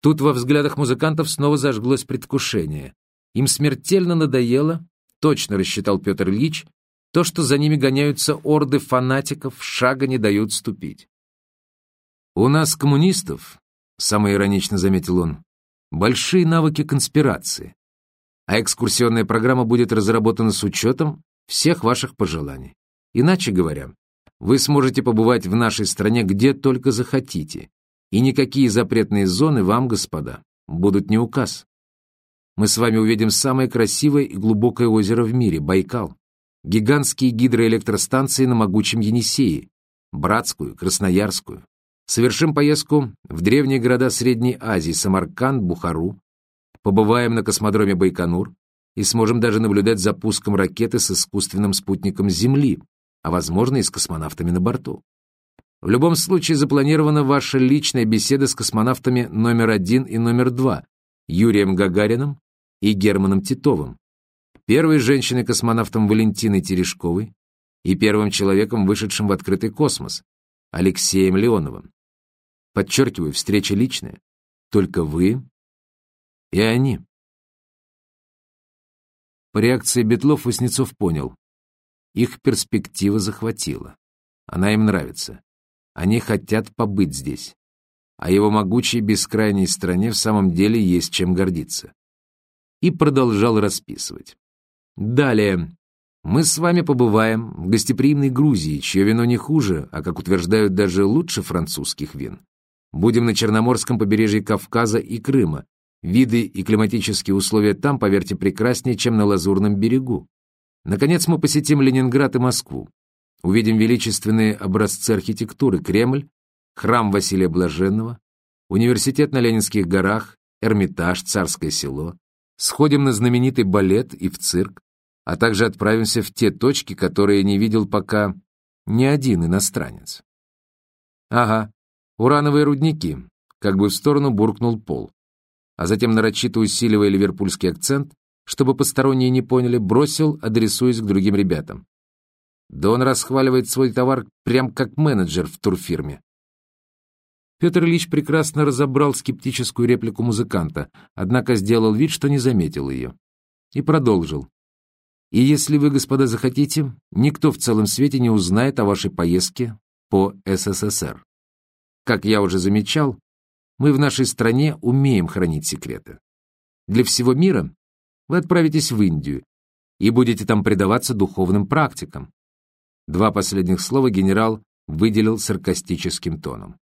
Тут во взглядах музыкантов снова зажглось предвкушение. Им смертельно надоело, точно рассчитал Петр Ильич, то, что за ними гоняются орды фанатиков, шага не дают ступить. «У нас, коммунистов, — самоиронично иронично заметил он, — большие навыки конспирации, а экскурсионная программа будет разработана с учетом всех ваших пожеланий. Иначе говоря, вы сможете побывать в нашей стране где только захотите, и никакие запретные зоны вам, господа, будут не указ. Мы с вами увидим самое красивое и глубокое озеро в мире — Байкал, гигантские гидроэлектростанции на могучем Енисее, Братскую, Красноярскую. Совершим поездку в древние города Средней Азии, Самарканд, Бухару, побываем на космодроме Байконур и сможем даже наблюдать за пуском ракеты с искусственным спутником Земли, а возможно и с космонавтами на борту. В любом случае запланирована ваша личная беседа с космонавтами номер один и номер два, Юрием Гагарином и Германом Титовым, первой женщиной-космонавтом Валентиной Терешковой и первым человеком, вышедшим в открытый космос, Алексеем Леоновым. Подчеркиваю, встреча личная. Только вы и они. По реакции Бетлов Васнецов понял. Их перспектива захватила. Она им нравится. Они хотят побыть здесь. А его могучей бескрайней стране в самом деле есть чем гордиться. И продолжал расписывать. Далее. Мы с вами побываем в гостеприимной Грузии, чье вино не хуже, а, как утверждают, даже лучше французских вин. Будем на Черноморском побережье Кавказа и Крыма. Виды и климатические условия там, поверьте, прекраснее, чем на Лазурном берегу. Наконец мы посетим Ленинград и Москву. Увидим величественные образцы архитектуры Кремль, храм Василия Блаженного, университет на Ленинских горах, Эрмитаж, Царское село. Сходим на знаменитый балет и в цирк, а также отправимся в те точки, которые не видел пока ни один иностранец. Ага, урановые рудники, как бы в сторону буркнул Пол. А затем, нарочито усиливая ливерпульский акцент, чтобы посторонние не поняли, бросил, адресуясь к другим ребятам. Да он расхваливает свой товар прям как менеджер в турфирме. Петр Ильич прекрасно разобрал скептическую реплику музыканта, однако сделал вид, что не заметил ее. И продолжил. И если вы, господа, захотите, никто в целом свете не узнает о вашей поездке по СССР. Как я уже замечал, мы в нашей стране умеем хранить секреты. Для всего мира вы отправитесь в Индию и будете там предаваться духовным практикам. Два последних слова генерал выделил саркастическим тоном.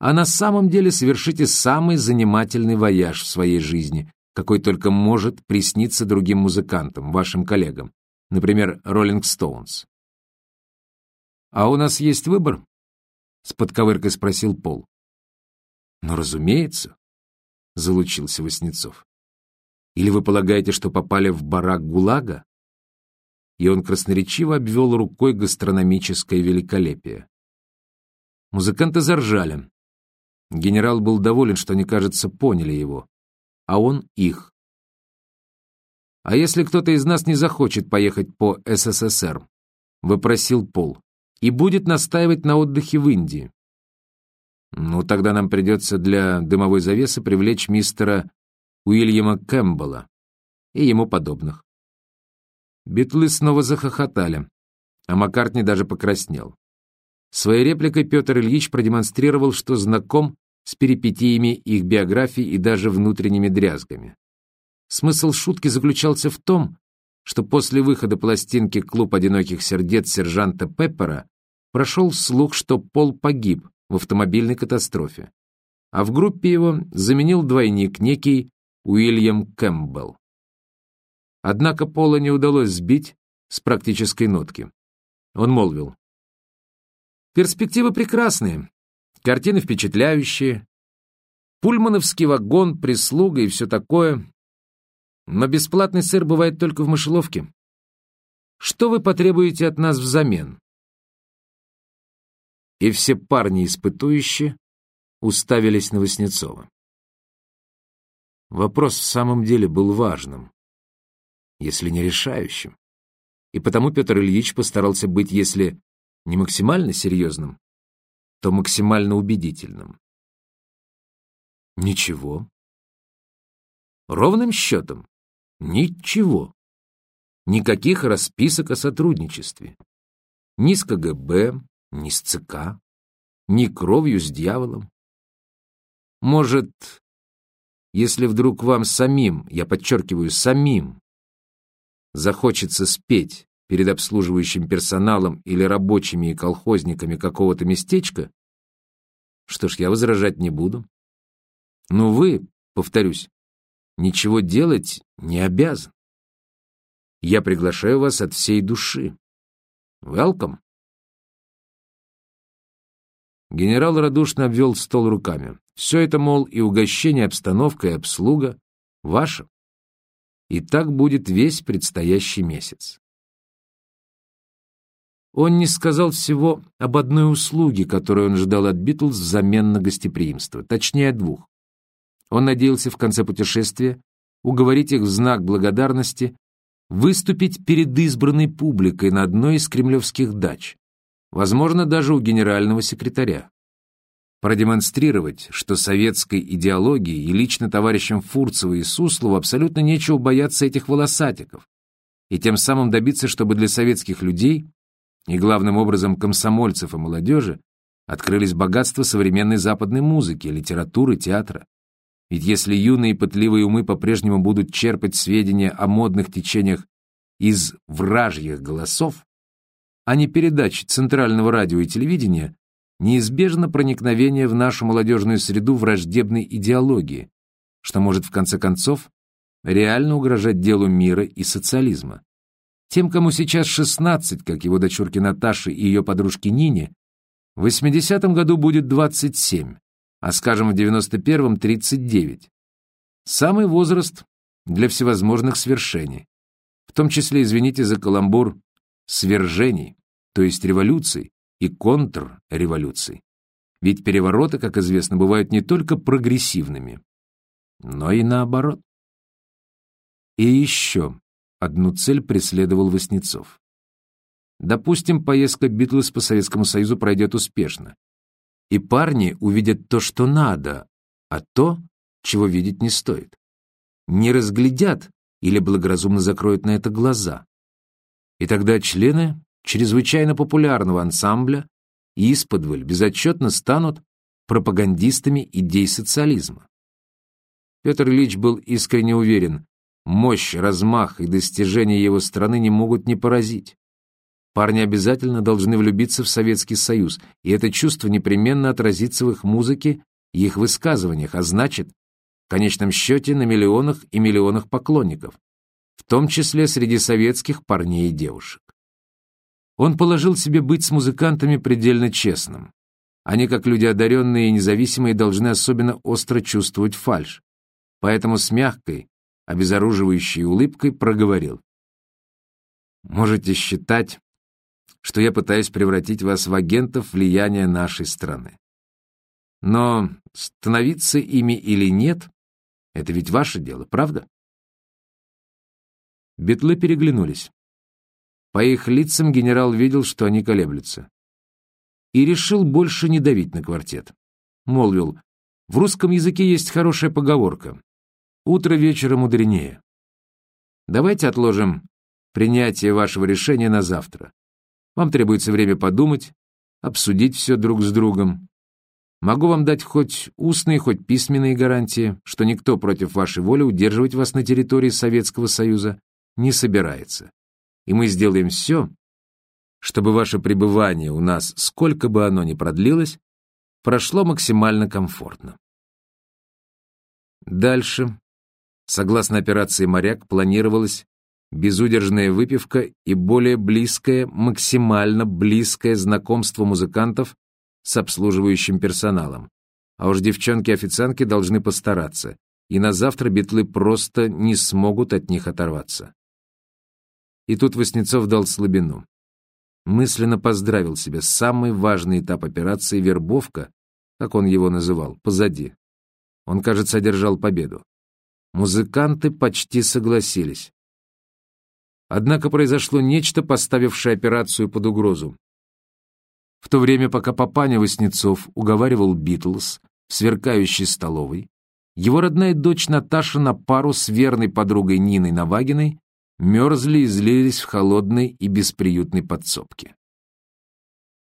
А на самом деле совершите самый занимательный вояж в своей жизни, какой только может присниться другим музыкантам, вашим коллегам, например, Роллинг Стоунс. «А у нас есть выбор?» — с подковыркой спросил Пол. «Ну, разумеется», — залучился Васнецов. «Или вы полагаете, что попали в барак ГУЛАГа?» И он красноречиво обвел рукой гастрономическое великолепие. Музыканты заржали. Генерал был доволен, что они, кажется, поняли его а он их. «А если кто-то из нас не захочет поехать по СССР?» — выпросил Пол. «И будет настаивать на отдыхе в Индии?» «Ну, тогда нам придется для дымовой завесы привлечь мистера Уильяма Кэмпбелла и ему подобных». Битлы снова захохотали, а Маккартни даже покраснел. Своей репликой Петр Ильич продемонстрировал, что знаком с перипетиями их биографий и даже внутренними дрязгами. Смысл шутки заключался в том, что после выхода пластинки «Клуб одиноких сердец» сержанта Пеппера прошел слух, что Пол погиб в автомобильной катастрофе, а в группе его заменил двойник некий Уильям Кэмпбелл. Однако Пола не удалось сбить с практической нотки. Он молвил. «Перспективы прекрасные, Картины впечатляющие. Пульмановский вагон, прислуга и все такое. Но бесплатный сыр бывает только в мышеловке. Что вы потребуете от нас взамен? И все парни испытующие уставились на Васнецова. Вопрос в самом деле был важным, если не решающим. И потому Петр Ильич постарался быть, если не максимально серьезным, то максимально убедительным. Ничего. Ровным счетом ничего. Никаких расписок о сотрудничестве. Ни с КГБ, ни с ЦК, ни кровью с дьяволом. Может, если вдруг вам самим, я подчеркиваю, самим, захочется спеть перед обслуживающим персоналом или рабочими и колхозниками какого-то местечка, что ж, я возражать не буду. Но вы, повторюсь, ничего делать не обязан. Я приглашаю вас от всей души. Welcome. Генерал радушно обвел стол руками. Все это, мол, и угощение, обстановка, и обслуга ваше. И так будет весь предстоящий месяц. Он не сказал всего об одной услуге, которую он ждал от Битлз взамен на гостеприимство, точнее двух. Он надеялся в конце путешествия уговорить их в знак благодарности выступить перед избранной публикой на одной из кремлевских дач, возможно, даже у генерального секретаря. Продемонстрировать, что советской идеологии и лично товарищам Фурцеву и Суслову абсолютно нечего бояться этих волосатиков, и тем самым добиться, чтобы для советских людей и главным образом комсомольцев и молодежи открылись богатства современной западной музыки, литературы, театра. Ведь если юные и пытливые умы по-прежнему будут черпать сведения о модных течениях из вражьих голосов, а не передач Центрального радио и телевидения, неизбежно проникновение в нашу молодежную среду враждебной идеологии, что может в конце концов реально угрожать делу мира и социализма. Тем, кому сейчас 16, как его дочурки Наташи и ее подружки Нине, в 80-м году будет 27, а, скажем, в 91-м 39. Самый возраст для всевозможных свершений, в том числе, извините за каламбур, свержений, то есть революций и контрреволюций. Ведь перевороты, как известно, бывают не только прогрессивными, но и наоборот. И еще одну цель преследовал Васнецов. Допустим, поездка Битлз по Советскому Союзу пройдет успешно, и парни увидят то, что надо, а то, чего видеть не стоит. Не разглядят или благоразумно закроют на это глаза. И тогда члены чрезвычайно популярного ансамбля исподволь безотчетно станут пропагандистами идей социализма. Петр Ильич был искренне уверен, мощь, размах и достижения его страны не могут не поразить. Парни обязательно должны влюбиться в Советский Союз, и это чувство непременно отразится в их музыке и их высказываниях, а значит, в конечном счете, на миллионах и миллионах поклонников, в том числе среди советских парней и девушек. Он положил себе быть с музыкантами предельно честным. Они, как люди одаренные и независимые, должны особенно остро чувствовать фальшь. Поэтому с мягкой, обезоруживающей улыбкой проговорил. «Можете считать, что я пытаюсь превратить вас в агентов влияния нашей страны. Но становиться ими или нет — это ведь ваше дело, правда? Бетлы переглянулись. По их лицам генерал видел, что они колеблются. И решил больше не давить на квартет. Молвил, в русском языке есть хорошая поговорка. Утро вечера мудренее. Давайте отложим принятие вашего решения на завтра. Вам требуется время подумать, обсудить все друг с другом. Могу вам дать хоть устные, хоть письменные гарантии, что никто против вашей воли удерживать вас на территории Советского Союза не собирается. И мы сделаем все, чтобы ваше пребывание у нас, сколько бы оно ни продлилось, прошло максимально комфортно. Дальше, согласно операции «Моряк», планировалось безудержная выпивка и более близкое, максимально близкое знакомство музыкантов с обслуживающим персоналом. А уж девчонки-официантки должны постараться, и на завтра битлы просто не смогут от них оторваться. И тут Васнецов дал слабину. Мысленно поздравил себя, самый важный этап операции «Вербовка», как он его называл, позади. Он, кажется, одержал победу. Музыканты почти согласились. Однако произошло нечто, поставившее операцию под угрозу. В то время, пока папаня Васнецов уговаривал Битлз в сверкающей столовой, его родная дочь Наташа на пару с верной подругой Ниной Навагиной мерзли и злились в холодной и бесприютной подсобке.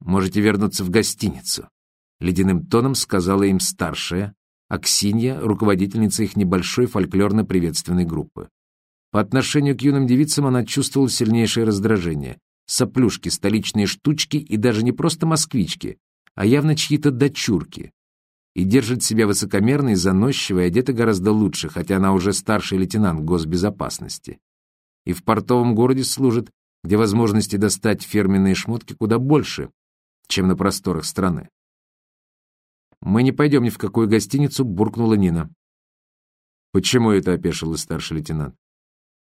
«Можете вернуться в гостиницу», — ледяным тоном сказала им старшая, Аксинья, руководительница их небольшой фольклорно-приветственной группы. По отношению к юным девицам она чувствовала сильнейшее раздражение. Соплюшки, столичные штучки и даже не просто москвички, а явно чьи-то дочурки. И держит себя высокомерно и заносчиво, одета гораздо лучше, хотя она уже старший лейтенант госбезопасности. И в портовом городе служит, где возможности достать фирменные шмотки куда больше, чем на просторах страны. «Мы не пойдем ни в какую гостиницу», — буркнула Нина. «Почему это?» — опешил старший лейтенант.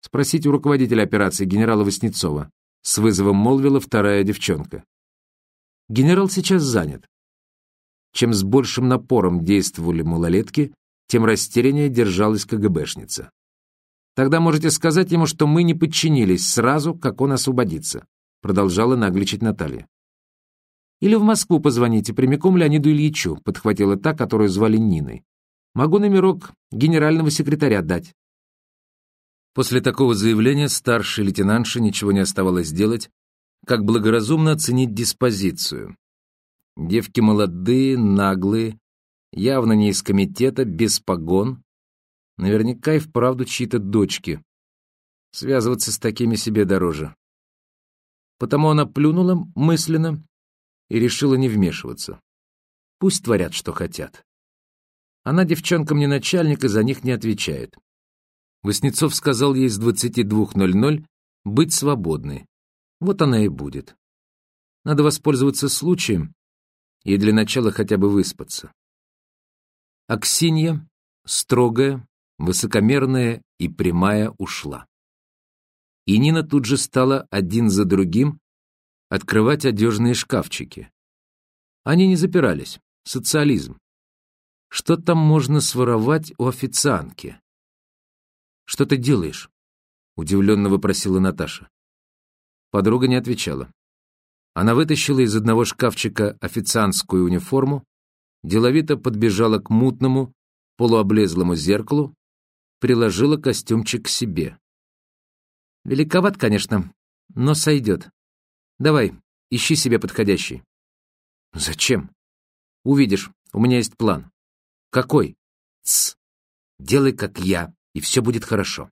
«Спросите у руководителя операции генерала Васнецова», — с вызовом молвила вторая девчонка. «Генерал сейчас занят». Чем с большим напором действовали малолетки, тем растеряннее держалась КГБшница. «Тогда можете сказать ему, что мы не подчинились сразу, как он освободится», — продолжала нагличить Наталья. «Или в Москву позвоните прямиком Леониду Ильичу», — подхватила та, которую звали Ниной. «Могу номерок генерального секретаря дать». После такого заявления старшей лейтенантше ничего не оставалось делать, как благоразумно оценить диспозицию. Девки молодые, наглые, явно не из комитета, без погон, наверняка и вправду чьи-то дочки. Связываться с такими себе дороже. Потому она плюнула мысленно и решила не вмешиваться. Пусть творят, что хотят. Она девчонкам не начальник и за них не отвечает. Воснецов сказал ей с 22.00 быть свободной. Вот она и будет. Надо воспользоваться случаем и для начала хотя бы выспаться. Аксинья, строгая, высокомерная и прямая, ушла. И Нина тут же стала один за другим открывать одежные шкафчики. Они не запирались. Социализм. Что там можно своровать у официантки? «Что ты делаешь?» — удивленно вопросила Наташа. Подруга не отвечала. Она вытащила из одного шкафчика официантскую униформу, деловито подбежала к мутному, полуоблезлому зеркалу, приложила костюмчик к себе. «Великоват, конечно, но сойдет. Давай, ищи себе подходящий». «Зачем?» «Увидишь, у меня есть план». «Какой?» «Тсс, делай, как я, и все будет хорошо».